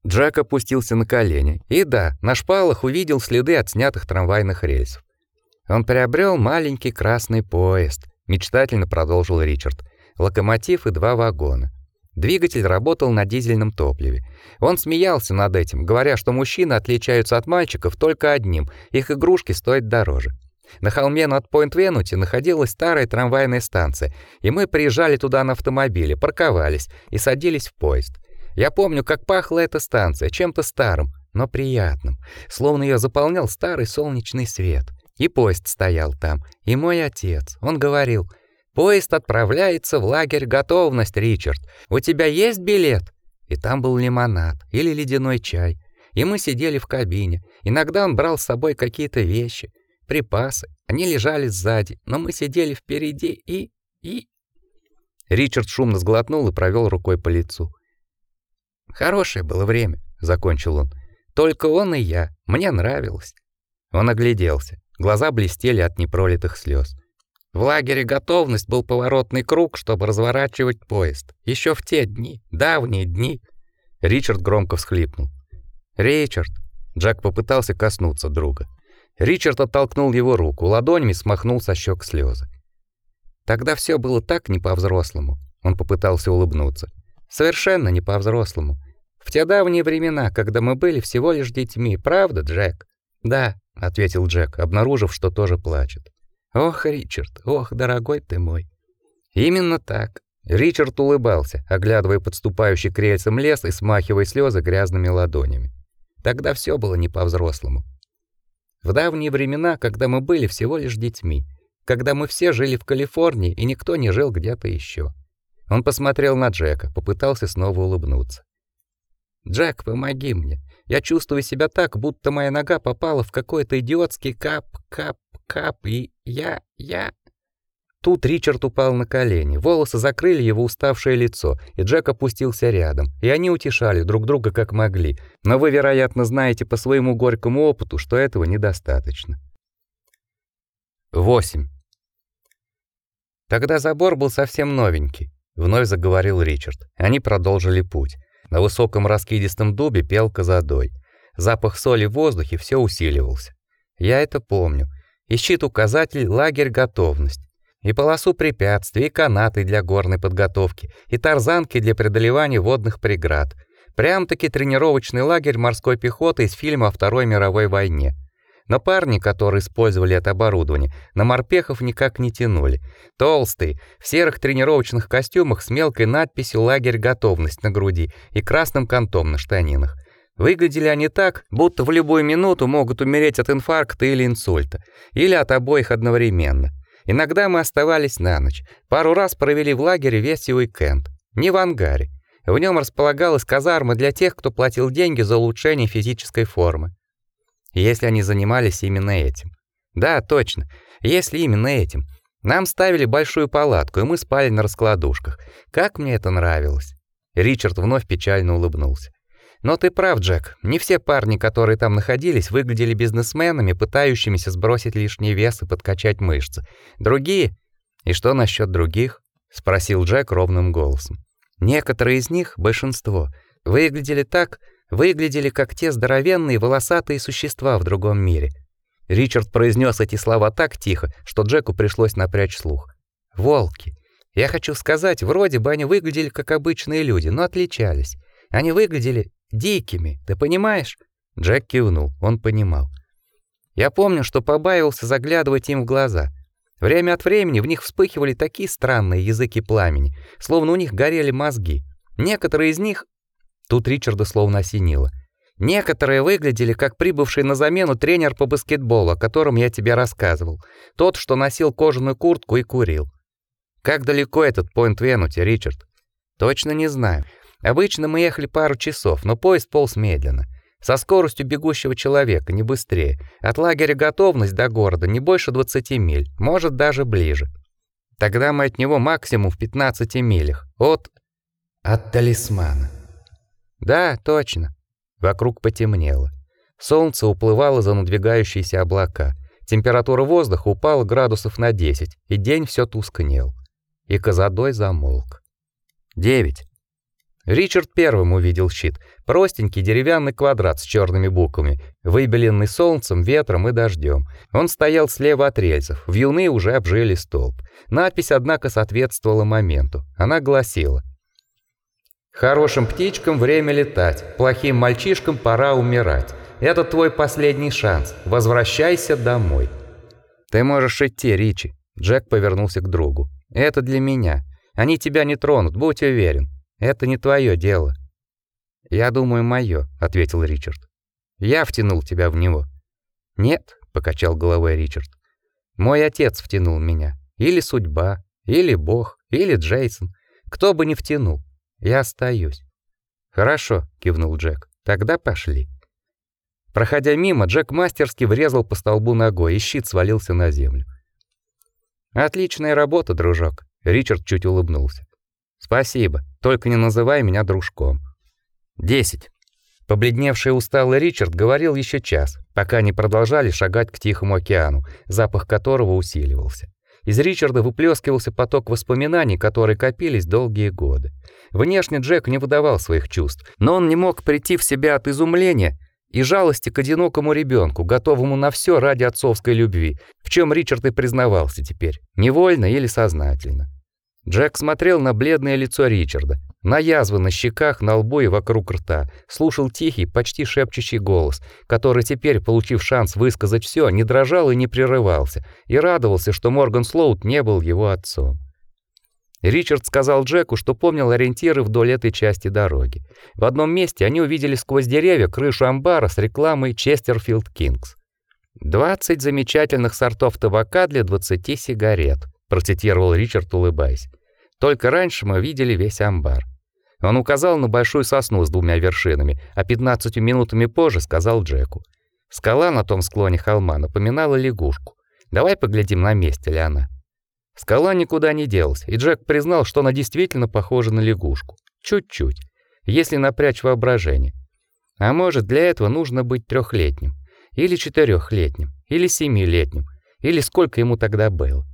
Джек опустился на колени. И да, на шпалах увидел следы от снятых трамвайных рельсов. Он приобрел маленький красный поезд, мечтательно продолжил Ричард локомотив и два вагона. Двигатель работал на дизельном топливе. Он смеялся над этим, говоря, что мужчины отличаются от мальчиков только одним: их игрушки стоят дороже. На холме над Пойнт-Венути находилась старая трамвайная станция, и мы приезжали туда на автомобиле, парковались и садились в поезд. Я помню, как пахла эта станция, чем-то старым, но приятным, словно ее заполнял старый солнечный свет. И поезд стоял там, и мой отец, он говорил: Поезд отправляется в лагерь готовность, Ричард. У тебя есть билет? И там был лимонад или ледяной чай. И мы сидели в кабине. Иногда он брал с собой какие-то вещи, припасы. Они лежали сзади, но мы сидели впереди и и Ричард шумно сглотнул и провел рукой по лицу. Хорошее было время, закончил он. Только он и я. Мне нравилось. Он огляделся. Глаза блестели от непролитых слез. В лагере готовность был поворотный круг, чтобы разворачивать поезд. Еще в те дни, давние дни. Ричард громко всхлипнул. "Ричард", Джек попытался коснуться друга. Ричард оттолкнул его руку, ладонями смахнул со щек слезы. Тогда все было так не по-взрослому. Он попытался улыбнуться. Совершенно не по-взрослому. В те давние времена, когда мы были всего лишь детьми, правда, Джек? Да, ответил Джек, обнаружив, что тоже плачет. Ох, Ричард, ох, дорогой ты мой. Именно так. Ричард улыбался, оглядывая подступающий к рельсам лес и смахивая слезы грязными ладонями. Тогда все было не по-взрослому. В давние времена, когда мы были всего лишь детьми, когда мы все жили в Калифорнии и никто не жил где-то еще. Он посмотрел на Джека, попытался снова улыбнуться. Джек, помоги мне. Я чувствую себя так, будто моя нога попала в какой-то идиотский кап-кап Кап и я... я...» Тут Ричард упал на колени, волосы закрыли его уставшее лицо, и Джек опустился рядом, и они утешали друг друга как могли, но вы, вероятно, знаете по своему горькому опыту, что этого недостаточно. 8. Тогда забор был совсем новенький, вновь заговорил Ричард. Они продолжили путь. На высоком раскидистом дубе пел козадой. Запах соли в воздухе все усиливался. Я это помню и щит-указатель «Лагерь готовность», и полосу препятствий, и канаты для горной подготовки, и тарзанки для преодолевания водных преград. Прям-таки тренировочный лагерь морской пехоты из фильма о Второй мировой войне. Но парни, которые использовали это оборудование, на морпехов никак не тянули. Толстые, в серых тренировочных костюмах с мелкой надписью «Лагерь готовность» на груди и красным кантом на штанинах. Выглядели они так, будто в любую минуту могут умереть от инфаркта или инсульта, или от обоих одновременно. Иногда мы оставались на ночь. Пару раз провели в лагере весь уикенд. Не в ангаре. В нем располагалась казарма для тех, кто платил деньги за улучшение физической формы. Если они занимались именно этим. Да, точно. Если именно этим. Нам ставили большую палатку, и мы спали на раскладушках. Как мне это нравилось. Ричард вновь печально улыбнулся. Но ты прав, Джек. Не все парни, которые там находились, выглядели бизнесменами, пытающимися сбросить лишний вес и подкачать мышцы. Другие? И что насчет других? спросил Джек ровным голосом. Некоторые из них, большинство, выглядели так, выглядели как те здоровенные волосатые существа в другом мире. Ричард произнес эти слова так тихо, что Джеку пришлось напрячь слух. Волки. Я хочу сказать, вроде бы они выглядели как обычные люди, но отличались. Они выглядели дикими, ты понимаешь? Джек кивнул, он понимал. Я помню, что побаивался заглядывать им в глаза. Время от времени в них вспыхивали такие странные языки пламени, словно у них горели мозги. Некоторые из них Тут Ричарда словно осенило. Некоторые выглядели как прибывший на замену тренер по баскетболу, о котором я тебе рассказывал. Тот, что носил кожаную куртку и курил. Как далеко этот Пойнт-Венути, Ричард? Точно не знаю. Обычно мы ехали пару часов, но поезд полз медленно. Со скоростью бегущего человека, не быстрее. От лагеря готовность до города не больше 20 миль, может даже ближе. Тогда мы от него максимум в 15 милях. От от талисмана. Да, точно. Вокруг потемнело. Солнце уплывало за надвигающиеся облака. Температура воздуха упала градусов на 10, и день все тускнел. И Казадой замолк. Девять. Ричард первым увидел щит. Простенький деревянный квадрат с черными буквами, выбеленный солнцем, ветром и дождем. Он стоял слева от рельсов. Вьюны уже обжили столб. Надпись, однако, соответствовала моменту. Она гласила: Хорошим птичкам время летать, плохим мальчишкам пора умирать. Это твой последний шанс. Возвращайся домой. Ты можешь идти, Ричи. Джек повернулся к другу. Это для меня. Они тебя не тронут, будь уверен. Это не твое дело. Я думаю, мое, ответил Ричард. Я втянул тебя в него. Нет, покачал головой Ричард. Мой отец втянул меня. Или судьба, или Бог, или Джейсон. Кто бы ни втянул. Я остаюсь. Хорошо, кивнул Джек. Тогда пошли. Проходя мимо, Джек мастерски врезал по столбу ногой, и щит свалился на землю. Отличная работа, дружок, Ричард чуть улыбнулся. Спасибо. Только не называй меня дружком. 10. Побледневший усталый Ричард говорил еще час, пока они продолжали шагать к Тихому океану, запах которого усиливался. Из Ричарда выплескивался поток воспоминаний, которые копились долгие годы. Внешне Джек не выдавал своих чувств, но он не мог прийти в себя от изумления и жалости к одинокому ребенку, готовому на все ради отцовской любви, в чем Ричард и признавался теперь, невольно или сознательно. Джек смотрел на бледное лицо Ричарда, на язвы на щеках, на лбу и вокруг рта, слушал тихий, почти шепчущий голос, который теперь, получив шанс высказать все, не дрожал и не прерывался, и радовался, что Морган Слоут не был его отцом. Ричард сказал Джеку, что помнил ориентиры вдоль этой части дороги. В одном месте они увидели сквозь деревья крышу амбара с рекламой Chesterfield Kings. «20 замечательных сортов табака для 20 сигарет», процитировал Ричард, улыбаясь. Только раньше мы видели весь амбар. Он указал на большую сосну с двумя вершинами, а 15 минутами позже сказал Джеку: "Скала на том склоне холма напоминала лягушку. Давай поглядим, на месте ли она". Скала никуда не делась, и Джек признал, что она действительно похожа на лягушку. Чуть-чуть, если напрячь воображение. А может, для этого нужно быть трехлетним, или четырехлетним, или семилетним, или сколько ему тогда было.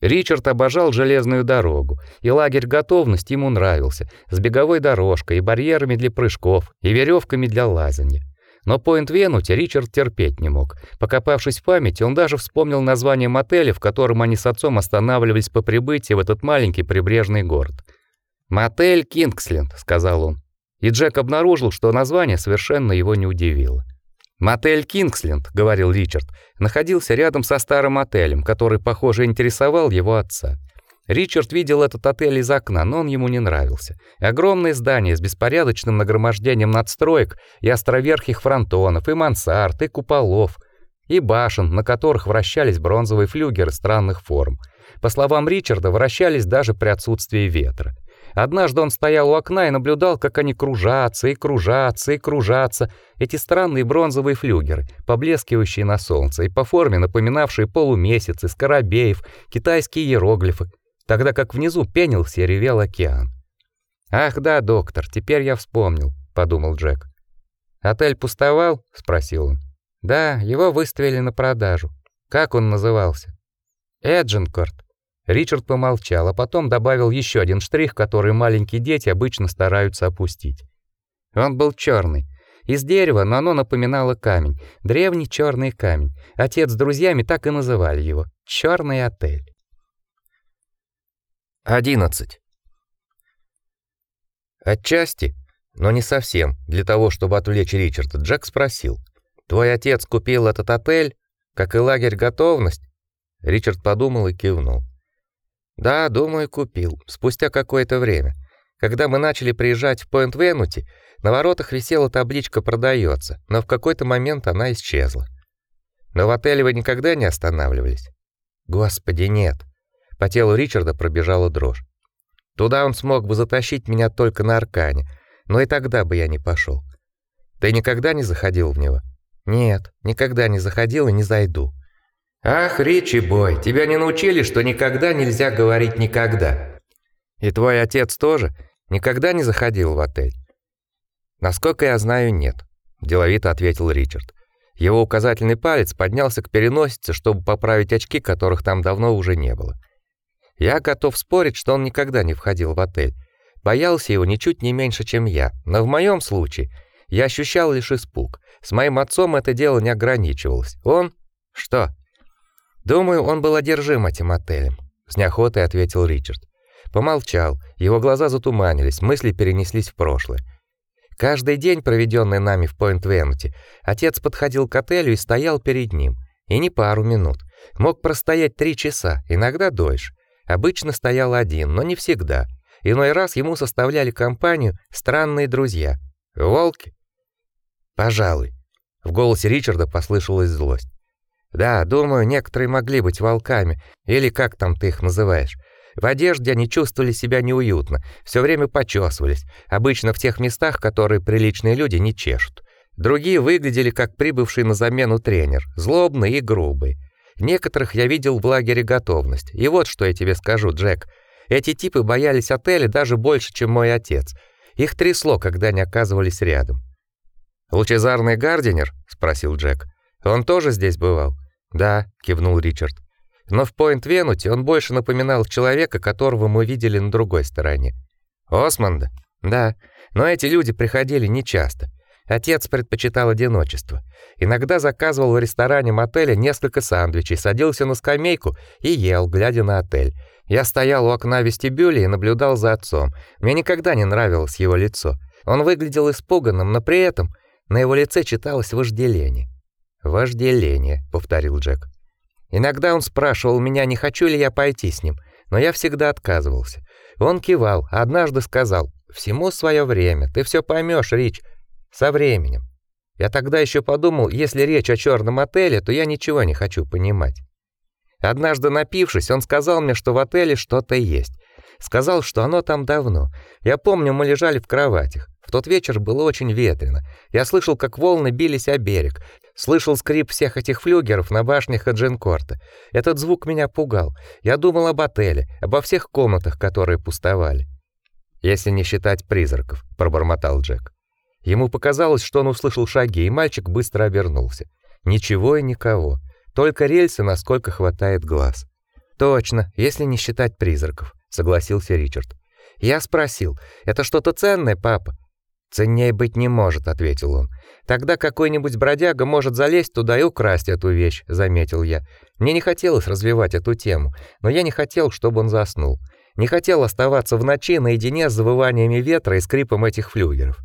Ричард обожал железную дорогу, и лагерь готовности ему нравился, с беговой дорожкой и барьерами для прыжков, и веревками для лазанья. Но Пойнт-Венути Ричард терпеть не мог. Покопавшись в памяти, он даже вспомнил название мотеля, в котором они с отцом останавливались по прибытии в этот маленький прибрежный город. «Мотель Кингсленд», — сказал он. И Джек обнаружил, что название совершенно его не удивило. Мотель Кингсленд, говорил Ричард, находился рядом со старым отелем, который, похоже, интересовал его отца. Ричард видел этот отель из окна, но он ему не нравился. Огромное здание с беспорядочным нагромождением надстроек и островерхих фронтонов, и мансард, и куполов, и башен, на которых вращались бронзовые флюгеры странных форм. По словам Ричарда, вращались даже при отсутствии ветра. Однажды он стоял у окна и наблюдал, как они кружатся и кружатся и кружатся, эти странные бронзовые флюгеры, поблескивающие на солнце и по форме напоминавшие полумесяцы, скоробеев, китайские иероглифы, тогда как внизу пенился и ревел океан. «Ах да, доктор, теперь я вспомнил», — подумал Джек. «Отель пустовал?» — спросил он. «Да, его выставили на продажу. Как он назывался?» «Эдженкорт. Ричард помолчал, а потом добавил еще один штрих, который маленькие дети обычно стараются опустить. Он был черный, из дерева, но оно напоминало камень, древний черный камень. Отец с друзьями так и называли его черный отель. 11. Отчасти, но не совсем, для того, чтобы отвлечь Ричарда, Джек спросил: "Твой отец купил этот отель, как и лагерь готовность?" Ричард подумал и кивнул. "Да, думаю, купил. Спустя какое-то время, когда мы начали приезжать в Пойнт-Венути, на воротах висела табличка «Продается», но в какой-то момент она исчезла. Но в отеле вы никогда не останавливались? Господи, нет. По телу Ричарда пробежала дрожь. Туда он смог бы затащить меня только на аркане, но и тогда бы я не пошел. Ты никогда не заходил в него? Нет, никогда не заходил и не зайду. Ах, Ричи бой, тебя не научили, что никогда нельзя говорить никогда. И твой отец тоже никогда не заходил в отель. Насколько я знаю, нет, деловито ответил Ричард. Его указательный палец поднялся к переносице, чтобы поправить очки, которых там давно уже не было. Я готов спорить, что он никогда не входил в отель. Боялся его ничуть не меньше, чем я. Но в моем случае я ощущал лишь испуг. С моим отцом это дело не ограничивалось. Он что? Думаю, он был одержим этим отелем, с неохотой ответил Ричард. Помолчал. Его глаза затуманились, мысли перенеслись в прошлое. Каждый день, проведенный нами в Пойнт-Венути, отец подходил к отелю и стоял перед ним. И не пару минут. Мог простоять три часа, иногда дольше. Обычно стоял один, но не всегда. Иной раз ему составляли компанию странные друзья. Волки? Пожалуй. В голосе Ричарда послышалась злость. Да, думаю, некоторые могли быть волками, или как там ты их называешь. В одежде они чувствовали себя неуютно, все время почесывались, обычно в тех местах, которые приличные люди не чешут. Другие выглядели как прибывший на замену тренер, злобные и грубые. Некоторых я видел в лагере готовность. И вот что я тебе скажу, Джек. Эти типы боялись отеля даже больше, чем мой отец. Их трясло, когда они оказывались рядом. Лучезарный Гардинер, спросил Джек. Он тоже здесь бывал? Да, кивнул Ричард. Но в Пойнт-Венуте он больше напоминал человека, которого мы видели на другой стороне. Османда? Да, но эти люди приходили нечасто. Отец предпочитал одиночество. Иногда заказывал в ресторане мотеля несколько сандвичей, садился на скамейку и ел, глядя на отель. Я стоял у окна вестибюля и наблюдал за отцом. Мне никогда не нравилось его лицо. Он выглядел испуганным, но при этом на его лице читалось вожделение. «Вожделение», — повторил Джек. Иногда он спрашивал меня, не хочу ли я пойти с ним, но я всегда отказывался. Он кивал, а однажды сказал, «Всему свое время, ты все поймешь, Рич, со временем. Я тогда еще подумал, если речь о черном отеле, то я ничего не хочу понимать. Однажды напившись, он сказал мне, что в отеле что-то есть. Сказал, что оно там давно. Я помню, мы лежали в кроватях. В тот вечер было очень ветрено. Я слышал, как волны бились о берег. Слышал скрип всех этих флюгеров на башнях Аджинкорта. Этот звук меня пугал. Я думал об отеле, обо всех комнатах, которые пустовали. Если не считать призраков, пробормотал Джек. Ему показалось, что он услышал шаги, и мальчик быстро обернулся. Ничего и никого, только рельсы, насколько хватает глаз. Точно, если не считать призраков, согласился Ричард. Я спросил: "Это что-то ценное, папа?" Ценнее быть не может, ответил он. Тогда какой-нибудь бродяга может залезть туда и украсть эту вещь, заметил я. Мне не хотелось развивать эту тему, но я не хотел, чтобы он заснул. Не хотел оставаться в ночи наедине с завываниями ветра и скрипом этих флюгеров.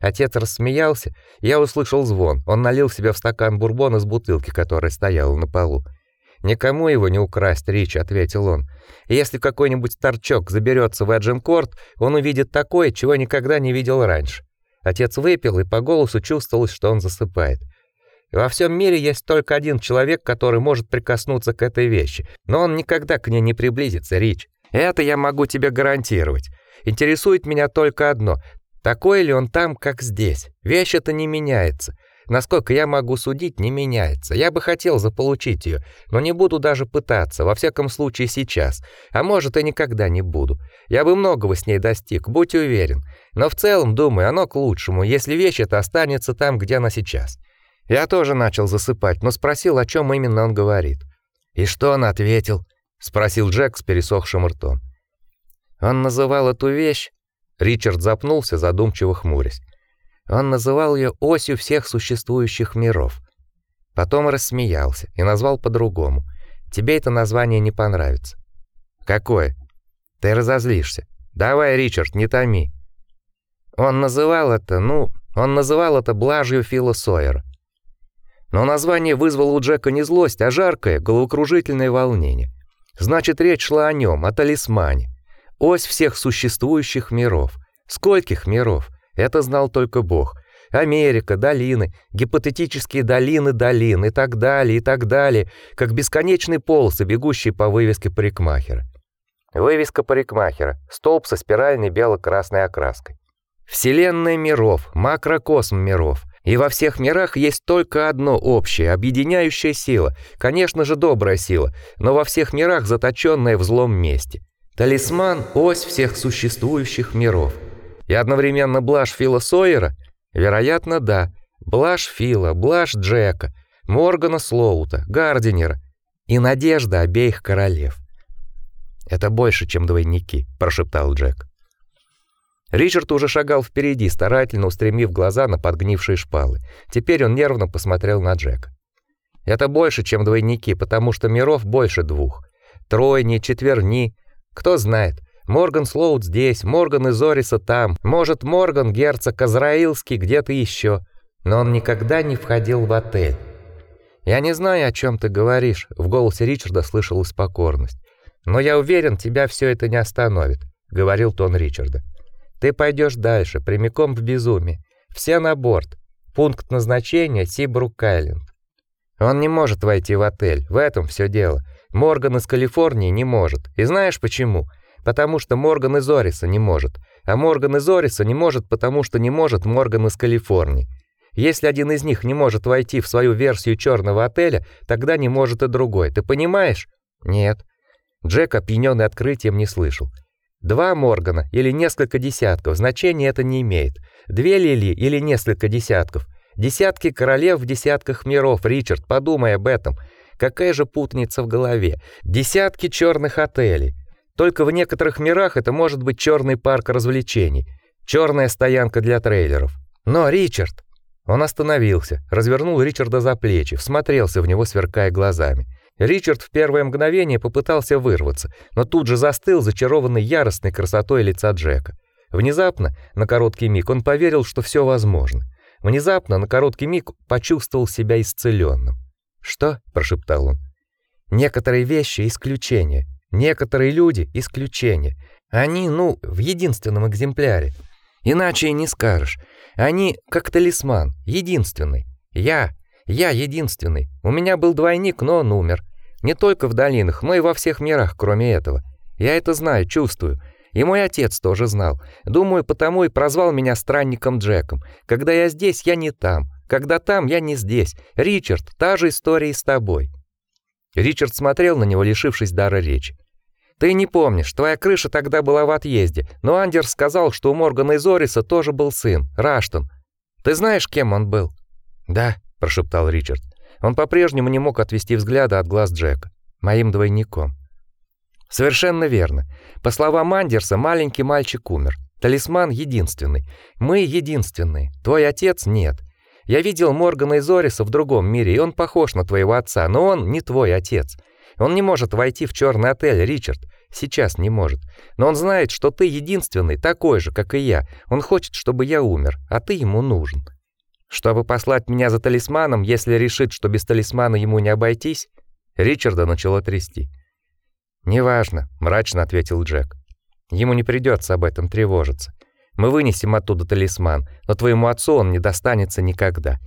Отец рассмеялся, я услышал звон. Он налил себе в стакан бурбон из бутылки, которая стояла на полу. «Никому его не украсть, Рич», — ответил он. «Если какой-нибудь торчок заберется в Эджинкорт, он увидит такое, чего никогда не видел раньше». Отец выпил, и по голосу чувствовалось, что он засыпает. Во всем мире есть только один человек, который может прикоснуться к этой вещи, но он никогда к ней не приблизится, Рич. Это я могу тебе гарантировать. Интересует меня только одно: такой ли он там, как здесь? Вещь эта не меняется. Насколько я могу судить, не меняется. Я бы хотел заполучить ее, но не буду даже пытаться, во всяком случае сейчас. А может, и никогда не буду. Я бы многого с ней достиг, будь уверен. Но в целом, думаю, оно к лучшему, если вещь эта останется там, где она сейчас. Я тоже начал засыпать, но спросил, о чем именно он говорит. «И что он ответил?» — спросил Джек с пересохшим ртом. Он называл эту вещь Ричард запнулся, задумчиво хмурясь. Он называл ее осью всех существующих миров. Потом рассмеялся и назвал по-другому. Тебе это название не понравится. Какое? Ты разозлишься. Давай, Ричард, не томи. Он называл это, ну, он называл это блажью Фила. Но название вызвало у Джека не злость, а жаркое, головокружительное волнение. Значит, речь шла о нем, о талисмане. Ось всех существующих миров. Скольких миров? Это знал только Бог. Америка, долины, гипотетические долины долин и так далее, и так далее, как бесконечный полосы, бегущие по вывеске парикмахера. Вывеска парикмахера, столб со спиральной бело-красной окраской. Вселенная миров, макрокосм миров. И во всех мирах есть только одно общее, объединяющая сила, конечно же, добрая сила, но во всех мирах заточенная в злом месте. Талисман — ось всех существующих миров. И одновременно блажь Фила Сойера? Вероятно, да. Блажь Фила, блажь Джека, Моргана Слоута, Гардинера и надежда обеих королев. «Это больше, чем двойники», — прошептал Джек. Ричард уже шагал впереди, старательно устремив глаза на подгнившие шпалы. Теперь он нервно посмотрел на Джека. Это больше, чем двойники, потому что миров больше двух. Тройни, четверни, кто знает. Морган Слоуд здесь, Морган из Ориса там, может, Морган герцог Азраилский где-то еще, но он никогда не входил в отель. Я не знаю, о чем ты говоришь, в голосе Ричарда слышалась покорность. Но я уверен, тебя все это не остановит, говорил тон Ричарда. Ты пойдешь дальше, прямиком в безумие. Все на борт. Пункт назначения Сибрук-Айленд. Он не может войти в отель. В этом все дело. Морган из Калифорнии не может. И знаешь почему? Потому что Морган из Ориса не может. А Морган из Ориса не может, потому что не может Морган из Калифорнии. Если один из них не может войти в свою версию черного отеля, тогда не может и другой. Ты понимаешь? Нет. Джек, опьянённый открытием, не слышал. Два Моргана или несколько десятков, значения это не имеет. Две Лили или несколько десятков. Десятки королев в десятках миров, Ричард, подумай об этом. Какая же путаница в голове. Десятки черных отелей. Только в некоторых мирах это может быть черный парк развлечений, черная стоянка для трейлеров. Но, Ричард, он остановился, развернул Ричарда за плечи, всмотрелся в него, сверкая глазами. Ричард в первое мгновение попытался вырваться, но тут же застыл, зачарованный яростной красотой лица Джека. Внезапно, на короткий миг, он поверил, что все возможно. Внезапно, на короткий миг, почувствовал себя исцеленным. "Что?" прошептал он. "Некоторые вещи исключения, некоторые люди исключения. Они, ну, в единственном экземпляре. Иначе и не скажешь. Они как талисман, единственный. Я, я единственный. У меня был двойник, но он умер. Не только в долинах, но и во всех мирах, кроме этого. Я это знаю, чувствую. И мой отец тоже знал. Думаю, потому и прозвал меня странником Джеком. Когда я здесь, я не там. Когда там, я не здесь. Ричард, та же история и с тобой. Ричард смотрел на него, лишившись дара речи. Ты не помнишь, твоя крыша тогда была в отъезде, но Андерс сказал, что у Моргана из Ориса тоже был сын, Раштон. Ты знаешь, кем он был? Да, прошептал Ричард. Он по-прежнему не мог отвести взгляда от глаз Джека. Моим двойником. Совершенно верно. По словам Андерса, маленький мальчик умер. Талисман единственный. Мы единственные. Твой отец нет. Я видел Моргана из Ориса в другом мире, и он похож на твоего отца, но он не твой отец. Он не может войти в черный отель, Ричард. Сейчас не может. Но он знает, что ты единственный, такой же, как и я. Он хочет, чтобы я умер, а ты ему нужен. Чтобы послать меня за талисманом, если решит, что без талисмана ему не обойтись, Ричарда начало трясти. Неважно, мрачно ответил Джек. Ему не придется об этом тревожиться. Мы вынесем оттуда талисман, но твоему отцу он не достанется никогда.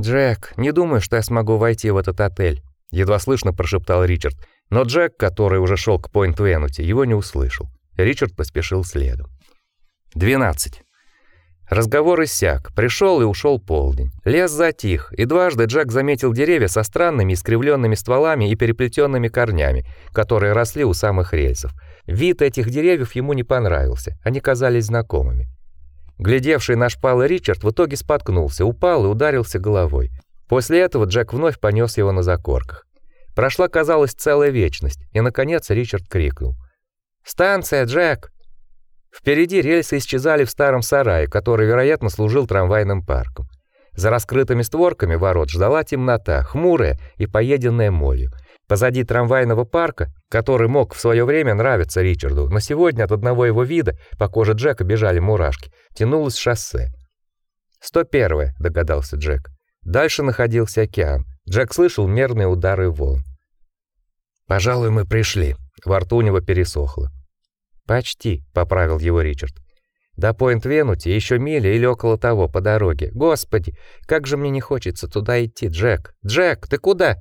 Джек, не думаю, что я смогу войти в этот отель, едва слышно прошептал Ричард, но Джек, который уже шел к Пойнт-Венути, его не услышал. Ричард поспешил следом. 12. Разговор иссяк. Пришел и ушел полдень. Лес затих, и дважды Джек заметил деревья со странными искривленными стволами и переплетенными корнями, которые росли у самых рельсов. Вид этих деревьев ему не понравился, они казались знакомыми. Глядевший на шпалы Ричард в итоге споткнулся, упал и ударился головой. После этого Джек вновь понес его на закорках. Прошла, казалось, целая вечность, и наконец Ричард крикнул: "Станция, Джек!" Впереди рельсы исчезали в старом сарае, который, вероятно, служил трамвайным парком. За раскрытыми створками ворот ждала темнота, хмурая и поеденная молью. Позади трамвайного парка, который мог в свое время нравиться Ричарду, но сегодня от одного его вида по коже Джека бежали мурашки, тянулось шоссе. «101-е», — догадался Джек. Дальше находился океан. Джек слышал мерные удары волн. «Пожалуй, мы пришли». Во рту у него пересохло. «Почти», — поправил его Ричард. «До Пойнт-Венути еще миля или около того по дороге. Господи, как же мне не хочется туда идти, Джек! Джек, ты куда?»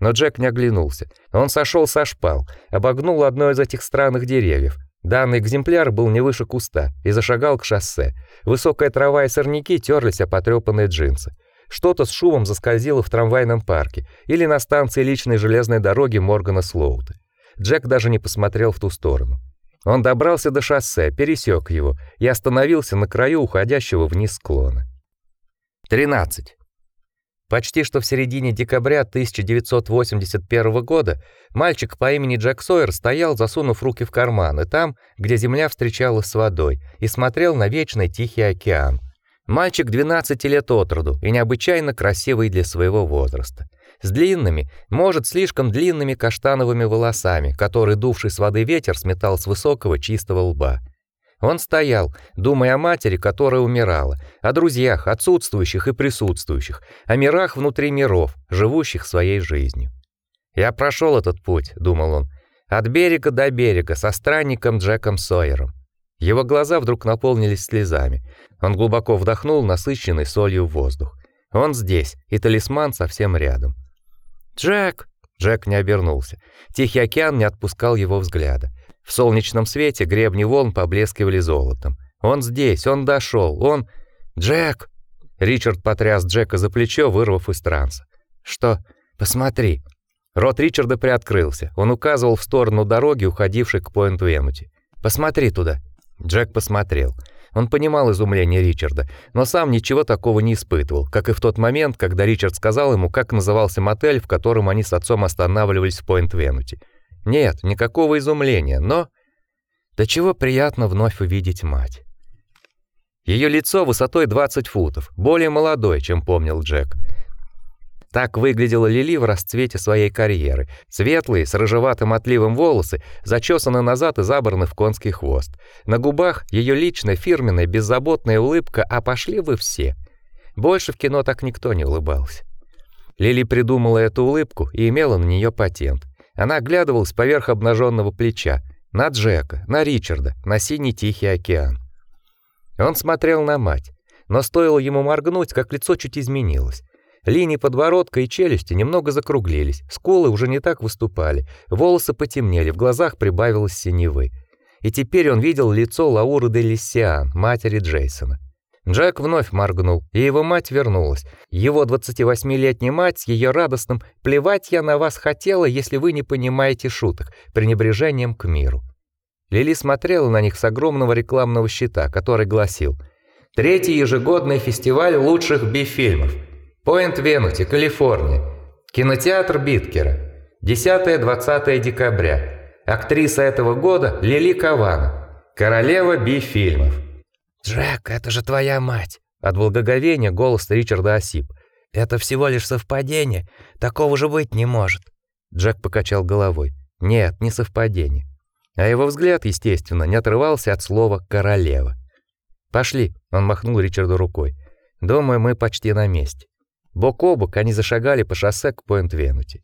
Но Джек не оглянулся. Он сошел со шпал, обогнул одно из этих странных деревьев. Данный экземпляр был не выше куста и зашагал к шоссе. Высокая трава и сорняки терлись о потрепанные джинсы. Что-то с шумом заскользило в трамвайном парке или на станции личной железной дороги Моргана Слоута. Джек даже не посмотрел в ту сторону. Он добрался до шоссе, пересек его и остановился на краю уходящего вниз склона. 13. Почти что в середине декабря 1981 года мальчик по имени Джек Сойер стоял, засунув руки в карманы, там, где земля встречалась с водой, и смотрел на вечный тихий океан. Мальчик 12 лет от роду и необычайно красивый для своего возраста. С длинными, может, слишком длинными каштановыми волосами, которые дувший с воды ветер сметал с высокого чистого лба. Он стоял, думая о матери, которая умирала, о друзьях, отсутствующих и присутствующих, о мирах внутри миров, живущих своей жизнью. «Я прошел этот путь», — думал он, — «от берега до берега со странником Джеком Сойером». Его глаза вдруг наполнились слезами. Он глубоко вдохнул насыщенный солью воздух. Он здесь, и талисман совсем рядом. «Джек!» Джек не обернулся. Тихий океан не отпускал его взгляда. В солнечном свете гребни волн поблескивали золотом. Он здесь, он дошел, он... Джек! Ричард потряс Джека за плечо, вырвав из транса. Что? Посмотри. Рот Ричарда приоткрылся. Он указывал в сторону дороги, уходившей к Пойнт-Венути. Посмотри туда. Джек посмотрел. Он понимал изумление Ричарда, но сам ничего такого не испытывал, как и в тот момент, когда Ричард сказал ему, как назывался мотель, в котором они с отцом останавливались в Пойнт-Венути. Нет, никакого изумления, но до чего приятно вновь увидеть мать. Ее лицо высотой 20 футов, более молодое, чем помнил Джек. Так выглядела Лили в расцвете своей карьеры. Светлые, с рыжеватым отливом волосы, зачесаны назад и забраны в конский хвост. На губах ее личная фирменная беззаботная улыбка, а пошли вы все. Больше в кино так никто не улыбался. Лили придумала эту улыбку и имела на нее патент. Она оглядывалась поверх обнаженного плеча, на Джека, на Ричарда, на синий тихий океан. Он смотрел на мать, но стоило ему моргнуть, как лицо чуть изменилось. Линии подбородка и челюсти немного закруглились, скулы уже не так выступали, волосы потемнели, в глазах прибавилось синевы. И теперь он видел лицо Лауры де Лиссиан, матери Джейсона. Джек вновь моргнул, и его мать вернулась. Его 28-летняя мать с ее радостным «плевать я на вас хотела, если вы не понимаете шуток» пренебрежением к миру. Лили смотрела на них с огромного рекламного щита, который гласил «Третий ежегодный фестиваль лучших би-фильмов. Пойнт-Венути, Калифорния. Кинотеатр Биткера. 10-20 декабря. Актриса этого года Лили Кавана. Королева би-фильмов». «Джек, это же твоя мать!» От благоговения голос Ричарда осип. «Это всего лишь совпадение. Такого же быть не может». Джек покачал головой. «Нет, не совпадение». А его взгляд, естественно, не отрывался от слова «королева». «Пошли», — он махнул Ричарду рукой. «Думаю, мы почти на месте». Бок о бок они зашагали по шоссе к Пойнт-Венути.